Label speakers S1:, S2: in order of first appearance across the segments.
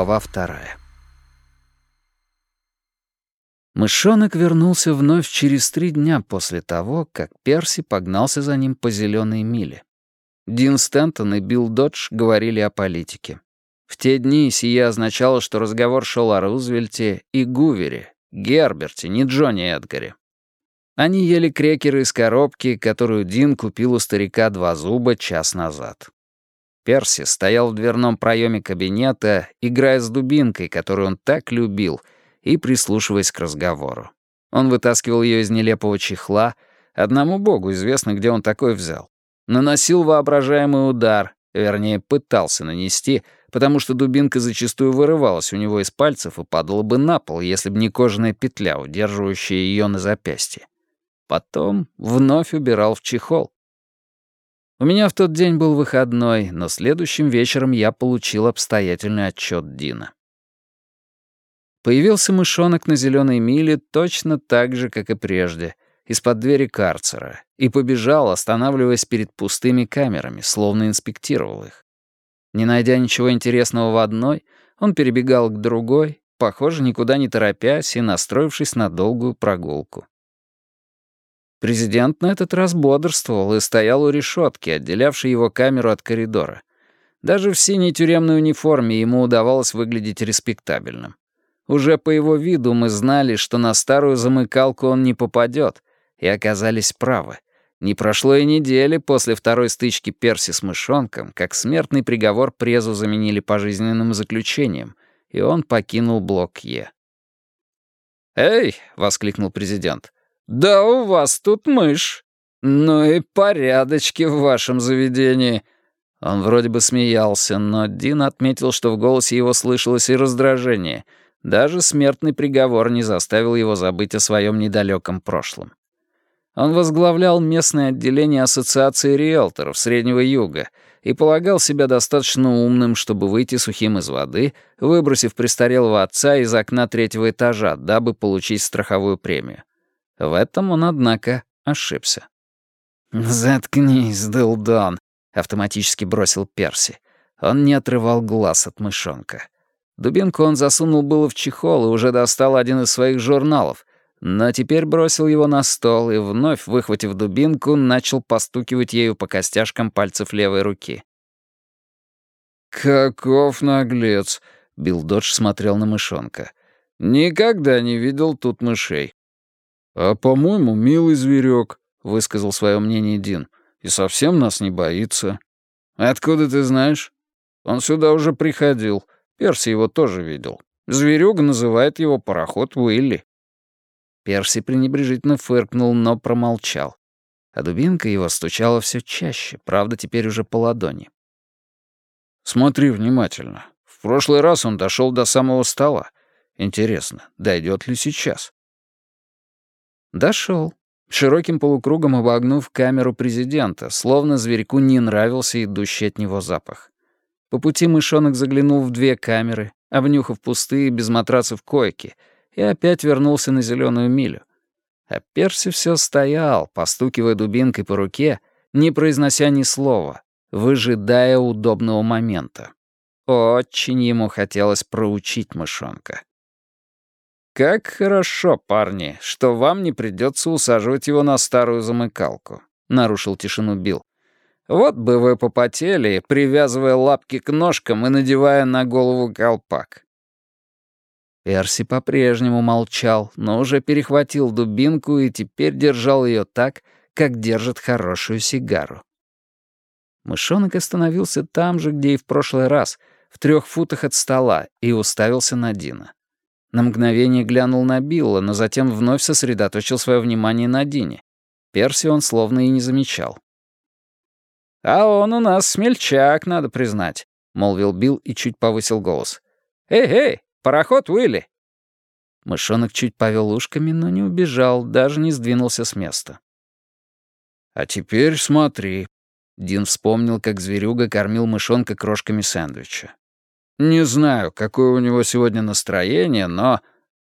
S1: Глава вторая. Мышонок вернулся вновь через три дня после того, как Перси погнался за ним по зеленой миле. Дин Стентон и Билл Додж говорили о политике. В те дни сие означало, что разговор шел о Рузвельте и Гувере, Герберте, не Джонни Эдгаре. Они ели крекеры из коробки, которую Дин купил у старика два зуба час назад. Перси стоял в дверном проеме кабинета, играя с дубинкой, которую он так любил, и прислушиваясь к разговору. Он вытаскивал ее из нелепого чехла, одному богу известно, где он такой взял. Наносил воображаемый удар, вернее, пытался нанести, потому что дубинка зачастую вырывалась у него из пальцев и падала бы на пол, если бы не кожаная петля, удерживающая ее на запястье. Потом вновь убирал в чехол. У меня в тот день был выходной, но следующим вечером я получил обстоятельный отчет Дина. Появился мышонок на зеленой миле точно так же, как и прежде, из-под двери карцера, и побежал, останавливаясь перед пустыми камерами, словно инспектировал их. Не найдя ничего интересного в одной, он перебегал к другой, похоже, никуда не торопясь и настроившись на долгую прогулку. Президент на этот раз бодрствовал и стоял у решетки, отделявшей его камеру от коридора. Даже в синей тюремной униформе ему удавалось выглядеть респектабельным. Уже по его виду мы знали, что на старую замыкалку он не попадет, и оказались правы. Не прошло и недели после второй стычки Перси с мышонком, как смертный приговор Презу заменили пожизненным заключением, и он покинул блок Е. «Эй!» — воскликнул президент. «Да у вас тут мышь. Ну и порядочки в вашем заведении». Он вроде бы смеялся, но Дин отметил, что в голосе его слышалось и раздражение. Даже смертный приговор не заставил его забыть о своем недалеком прошлом. Он возглавлял местное отделение Ассоциации риэлторов Среднего Юга и полагал себя достаточно умным, чтобы выйти сухим из воды, выбросив престарелого отца из окна третьего этажа, дабы получить страховую премию. В этом он, однако, ошибся. «Заткнись, Дылдон», — автоматически бросил Перси. Он не отрывал глаз от мышонка. Дубинку он засунул было в чехол и уже достал один из своих журналов, но теперь бросил его на стол и, вновь выхватив дубинку, начал постукивать ею по костяшкам пальцев левой руки. «Каков наглец!» — Билл Додж смотрел на мышонка. «Никогда не видел тут мышей. «А, по-моему, милый зверек», — высказал свое мнение Дин. «И совсем нас не боится». «Откуда ты знаешь?» «Он сюда уже приходил. Перси его тоже видел. Зверюга называет его пароход Уилли». Перси пренебрежительно фыркнул, но промолчал. А дубинка его стучала все чаще, правда, теперь уже по ладони. «Смотри внимательно. В прошлый раз он дошел до самого стола. Интересно, дойдет ли сейчас?» Дошел, широким полукругом обогнув камеру президента, словно зверьку не нравился идущий от него запах. По пути мышонок заглянул в две камеры, обнюхав пустые без матрацев койки, и опять вернулся на зеленую милю. А Перси все стоял, постукивая дубинкой по руке, не произнося ни слова, выжидая удобного момента. Очень ему хотелось проучить мышонка. «Как хорошо, парни, что вам не придется усаживать его на старую замыкалку», — нарушил тишину Билл. «Вот бы вы попотели, привязывая лапки к ножкам и надевая на голову колпак». Перси по-прежнему молчал, но уже перехватил дубинку и теперь держал ее так, как держит хорошую сигару. Мышонок остановился там же, где и в прошлый раз, в трех футах от стола, и уставился на Дина. На мгновение глянул на Билла, но затем вновь сосредоточил свое внимание на Дине. Перси он словно и не замечал. «А он у нас смельчак, надо признать», — молвил Билл и чуть повысил голос. «Эй-эй, пароход Уилли!» Мышонок чуть повел ушками, но не убежал, даже не сдвинулся с места. «А теперь смотри». Дин вспомнил, как зверюга кормил мышонка крошками сэндвича. Не знаю, какое у него сегодня настроение, но...»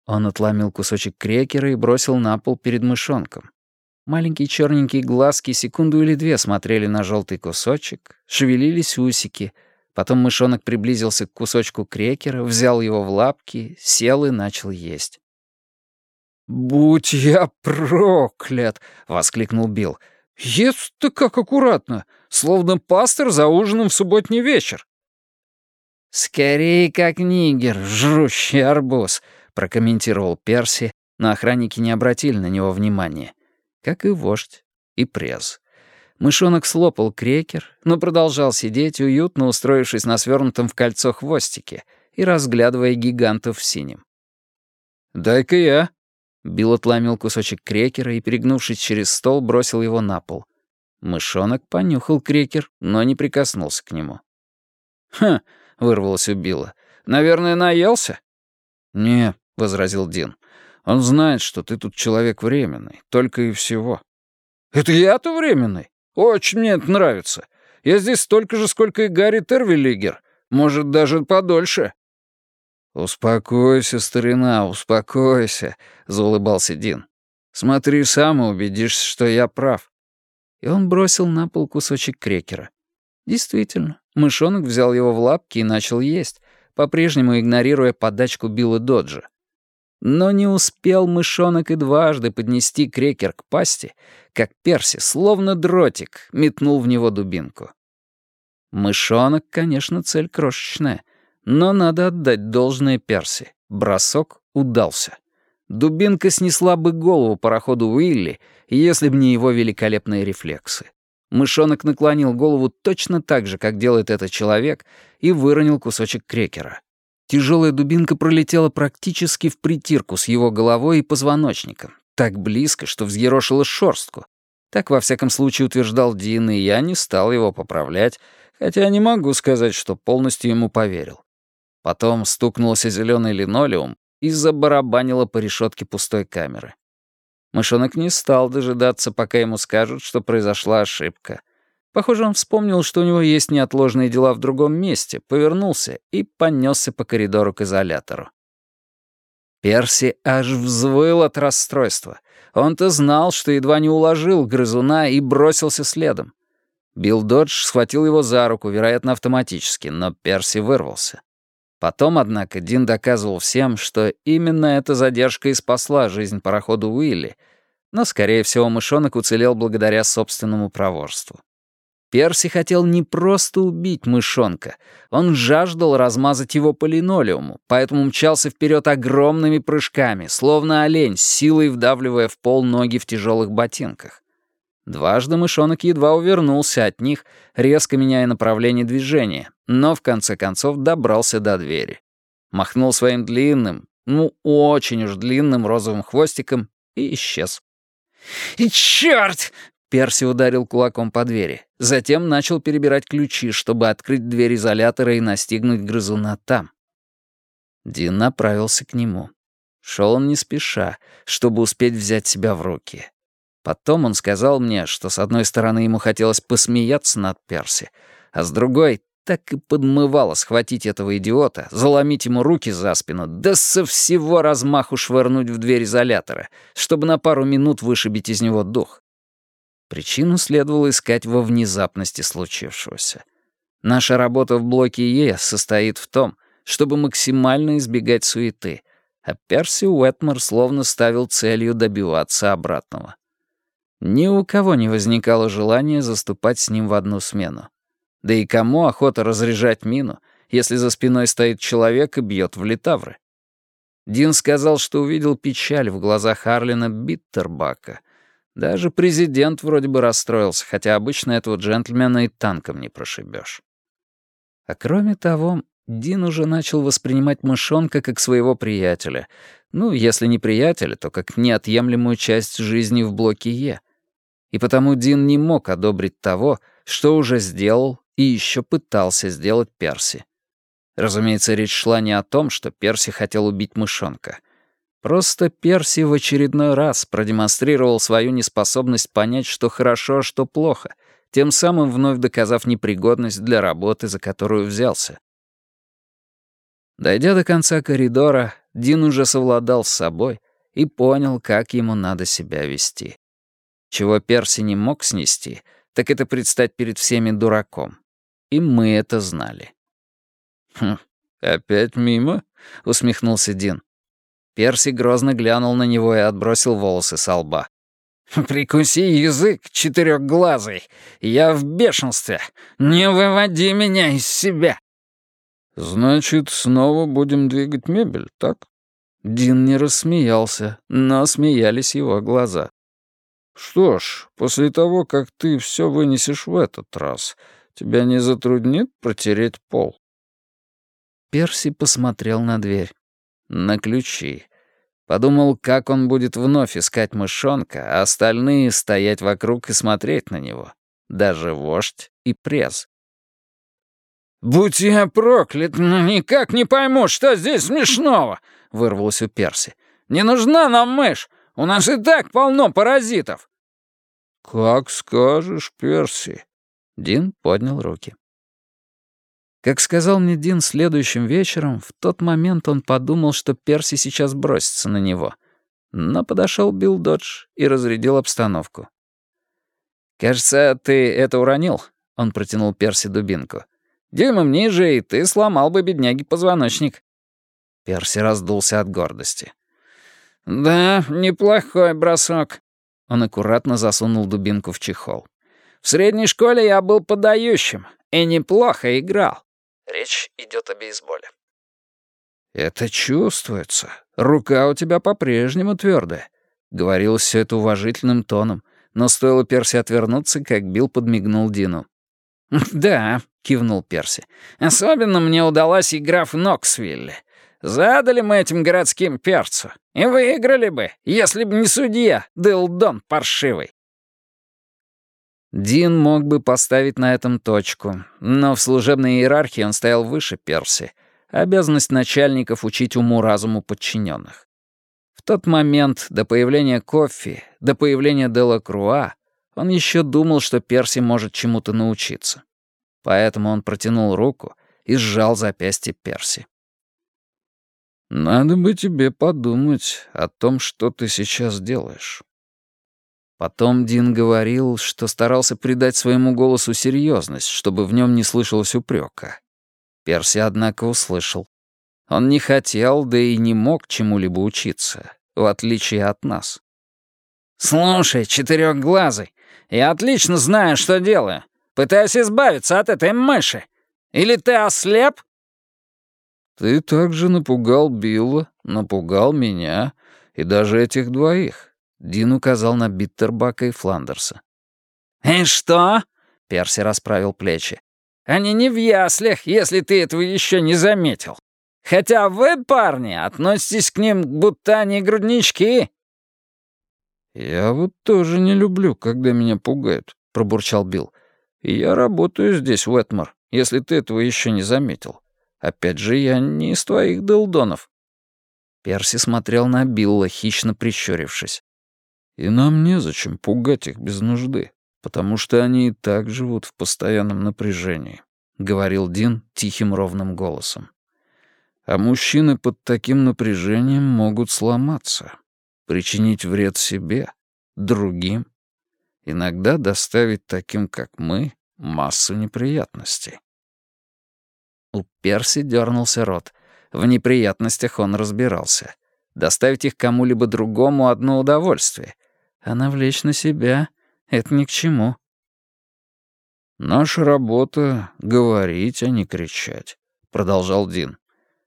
S1: Он отломил кусочек крекера и бросил на пол перед мышонком. Маленькие черненькие глазки секунду или две смотрели на желтый кусочек, шевелились усики, Потом мышонок приблизился к кусочку крекера, взял его в лапки, сел и начал есть. «Будь я проклят!» — воскликнул Билл. «Ест ты как аккуратно, словно пастор за ужином в субботний вечер».
S2: «Скорее, как нигер, жрущий арбуз», — прокомментировал Перси, но охранники не обратили на него внимания. Как и вождь, и пресс. Мышонок слопал крекер, но продолжал сидеть, уютно устроившись на свернутом в кольцо хвостике и разглядывая гигантов в синем.
S1: «Дай-ка я»,
S2: Билл отломил кусочек крекера и, перегнувшись через стол, бросил его на пол. Мышонок понюхал крекер, но не прикоснулся к нему.
S1: «Хм», — вырвалось у Билла, — «наверное, наелся?»
S2: «Не», — возразил Дин, — «он знает, что ты тут человек временный, только и всего».
S1: «Это я-то временный? Очень мне это нравится. Я здесь столько же, сколько и Гарри Тервиллигер. Может, даже подольше».
S2: «Успокойся, старина, успокойся», — заулыбался Дин. «Смотри сам и убедишься, что я прав». И он бросил на пол кусочек крекера. Действительно, мышонок взял его в лапки и начал есть, по-прежнему игнорируя подачку Билла Доджа. Но не успел мышонок и дважды поднести крекер к пасти, как Перси, словно дротик, метнул в него дубинку. Мышонок, конечно, цель крошечная — но надо отдать должное Перси. Бросок удался. Дубинка снесла бы голову пароходу Уилли, если бы не его великолепные рефлексы. Мышонок наклонил голову точно так же, как делает этот человек, и выронил кусочек крекера. Тяжелая дубинка пролетела практически в притирку с его головой и позвоночником, так близко, что взъерошила шорстку. Так, во всяком случае, утверждал Дин, и я не стал его поправлять, хотя не могу сказать, что полностью ему поверил. Потом стукнулся зеленый линолеум и забарабанило по решетке пустой камеры. Мышонок не стал дожидаться, пока ему скажут, что произошла ошибка. Похоже, он вспомнил, что у него есть неотложные дела в другом месте, повернулся и понесся по коридору к изолятору. Перси аж взвыл от расстройства. Он-то знал, что едва не уложил грызуна и бросился следом. Билл Додж схватил его за руку, вероятно, автоматически, но Перси вырвался. Потом, однако, Дин доказывал всем, что именно эта задержка и спасла жизнь пароходу Уилли, но, скорее всего, мышонок уцелел благодаря собственному проворству. Перси хотел не просто убить мышонка, он жаждал размазать его по линолеуму, поэтому мчался вперед огромными прыжками, словно олень, силой вдавливая в пол ноги в тяжелых ботинках. Дважды мышонок едва увернулся от них, резко меняя направление движения, но в конце концов добрался до двери. Махнул своим длинным, ну очень уж длинным розовым хвостиком и исчез. «И чёрт!» — Перси ударил кулаком по двери. Затем начал перебирать ключи, чтобы открыть дверь изолятора и настигнуть грызуна там. Дин направился к нему. Шел он не спеша, чтобы успеть взять себя в руки. Потом он сказал мне, что с одной стороны ему хотелось посмеяться над Перси, а с другой так и подмывало схватить этого идиота, заломить ему руки за спину, да со всего размаху швырнуть в дверь изолятора, чтобы на пару минут вышибить из него дух. Причину следовало искать во внезапности случившегося. Наша работа в блоке Е состоит в том, чтобы максимально избегать суеты, а Перси Уэтмор словно ставил целью добиваться обратного. Ни у кого не возникало желания заступать с ним в одну смену. Да и кому охота разряжать мину, если за спиной стоит человек и бьет в литавры? Дин сказал, что увидел печаль в глазах Харлина Биттербака. Даже президент вроде бы расстроился, хотя обычно этого джентльмена и танком не прошибешь. А кроме того, Дин уже начал воспринимать мышонка как своего приятеля. Ну, если не приятеля, то как неотъемлемую часть жизни в блоке Е и потому Дин не мог одобрить того, что уже сделал и еще пытался сделать Перси. Разумеется, речь шла не о том, что Перси хотел убить мышонка. Просто Перси в очередной раз продемонстрировал свою неспособность понять, что хорошо, а что плохо, тем самым вновь доказав непригодность для работы, за которую взялся. Дойдя до конца коридора, Дин уже совладал с собой и понял, как ему надо себя вести. Чего Перси не мог снести, так это предстать перед всеми дураком. И мы это знали. «Хм, опять мимо?» — усмехнулся Дин.
S1: Перси грозно глянул на него и отбросил волосы со лба.
S2: «Прикуси язык, четырехглазый! Я в бешенстве! Не выводи меня из себя!» «Значит, снова будем двигать мебель, так?»
S1: Дин не рассмеялся, но смеялись его глаза.
S2: «Что ж, после того, как ты все вынесешь в этот раз, тебя не затруднит протереть пол?»
S1: Перси посмотрел на дверь. На ключи. Подумал, как он будет вновь искать мышонка, а остальные стоять вокруг и смотреть на него. Даже вождь и пресс.
S2: «Будь я проклят, но никак не пойму, что здесь смешного!» — вырвалось у Перси. «Не нужна нам мышь! У нас и так полно паразитов!» «Как скажешь, Перси!»
S1: Дин поднял руки. Как сказал мне Дин следующим вечером, в тот момент он подумал, что Перси сейчас бросится на него. Но подошел Билл Додж и разрядил обстановку. «Кажется, ты это уронил», — он протянул Перси дубинку. «Дюймом ниже, и ты сломал бы бедняге позвоночник». Перси раздулся от гордости.
S2: «Да, неплохой бросок».
S1: Он аккуратно засунул дубинку в чехол.
S2: «В средней школе я был подающим и неплохо играл.
S1: Речь идет о бейсболе.
S2: «Это чувствуется. Рука у тебя по-прежнему твердая», — говорилось все это уважительным тоном, но стоило Перси отвернуться, как Билл подмигнул Дину. «Да», — кивнул Перси, — «особенно мне удалась игра в Ноксвилле. Задали мы этим городским перцу, и выиграли бы, если бы не судья, Дилдон паршивый.
S1: Дин мог бы поставить на этом точку, но в служебной иерархии он стоял выше Перси. Обязанность начальников учить уму-разуму подчиненных. В тот момент, до появления Кофи, до появления Дела Круа, он еще думал, что Перси может чему-то научиться. Поэтому он протянул руку и сжал запястье Перси.
S2: «Надо бы тебе подумать о том, что ты сейчас делаешь».
S1: Потом Дин говорил, что старался придать своему голосу серьезность, чтобы в нем не слышалось упрека. Перси, однако, услышал. Он не хотел, да и не мог чему-либо учиться, в отличие от нас.
S2: «Слушай, четырехглазый, я отлично знаю, что делаю. Пытаюсь избавиться от этой мыши. Или ты ослеп?»
S1: «Ты также напугал Билла, напугал меня и даже этих двоих. Дин указал на Биттербака и Фландерса.
S2: «И что?» — Перси расправил плечи. «Они не в яслях, если ты этого еще не заметил. Хотя вы, парни, относитесь к ним, будто они груднички».
S1: «Я вот тоже не люблю, когда меня пугают», — пробурчал Билл. «И я работаю здесь, в Этмор, если ты этого еще не заметил. Опять же, я не из твоих дылдонов». Перси смотрел на Билла, хищно прищурившись. И нам незачем пугать их без нужды, потому что они и так живут в постоянном напряжении», — говорил Дин тихим ровным голосом. «А мужчины под таким напряжением могут сломаться, причинить вред себе, другим, иногда доставить таким, как мы, массу неприятностей». У Перси дернулся рот. В неприятностях он разбирался. Доставить их кому-либо другому — одно удовольствие, а навлечь на себя — это ни к чему.
S2: «Наша работа — говорить, а не кричать», — продолжал Дин.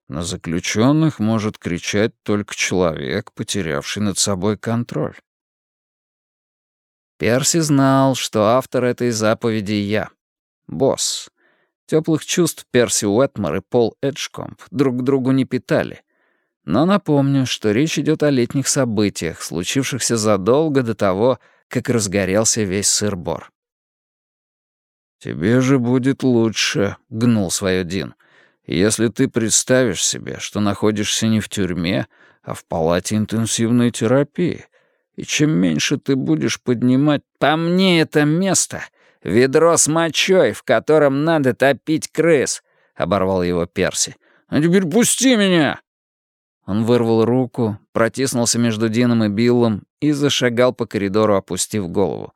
S2: «На заключенных может кричать только человек, потерявший над собой контроль».
S1: Перси знал, что автор этой заповеди я. Босс. Теплых чувств Перси Уэтмор и Пол Эджкомп друг к другу не питали, но напомню, что речь идет о летних событиях, случившихся задолго до того, как разгорелся весь сыр-бор.
S2: «Тебе же будет лучше», — гнул свое Дин, «если ты представишь себе, что находишься не в тюрьме, а в палате интенсивной терапии. И чем меньше ты будешь поднимать... По мне это место — ведро с мочой, в котором надо топить крыс», — оборвал его Перси. «А теперь пусти меня!»
S1: Он вырвал руку, протиснулся между Дином и Биллом и зашагал по коридору, опустив голову.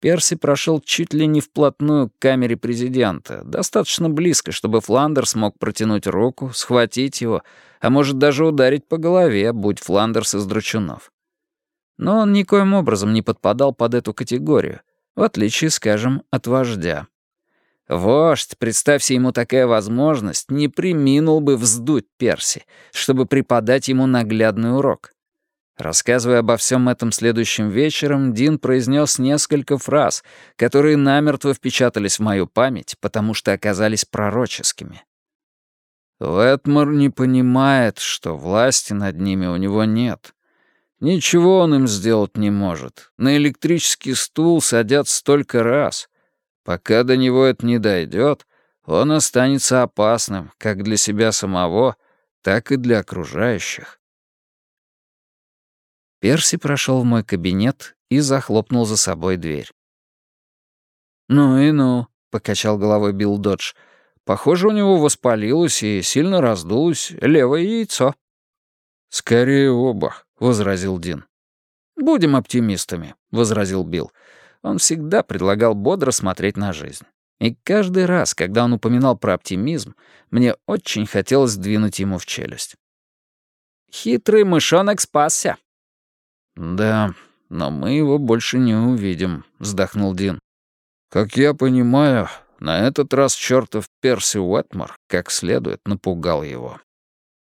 S1: Перси прошел чуть ли не вплотную к камере президента, достаточно близко, чтобы Фландерс мог протянуть руку, схватить его, а может даже ударить по голове, будь Фландерс из дручунов. Но он никоим образом не подпадал под эту категорию, в отличие, скажем, от вождя. Вождь, представься ему такая возможность, не приминул бы вздуть Перси, чтобы преподать ему наглядный урок. Рассказывая обо всем этом следующим вечером, Дин произнес несколько фраз, которые намертво впечатались в мою память, потому что оказались пророческими. Лэтмор не понимает, что власти над ними у него нет. Ничего он им сделать не может. На электрический стул садят столько раз. Пока до него это не дойдет, он останется опасным как для себя самого, так и для окружающих. Перси прошел в мой кабинет и захлопнул за собой дверь. «Ну и ну», — покачал головой Билл Додж. «Похоже, у него воспалилось и сильно раздулось левое яйцо». «Скорее оба», — возразил Дин. «Будем оптимистами», — возразил Билл. Он всегда предлагал бодро смотреть на жизнь. И каждый раз, когда он упоминал про оптимизм, мне очень хотелось двинуть ему в челюсть. «Хитрый мышонок спасся», «Да, но мы его больше не увидим», — вздохнул Дин. «Как я понимаю, на этот раз чертов Перси Уэтмор как следует напугал его».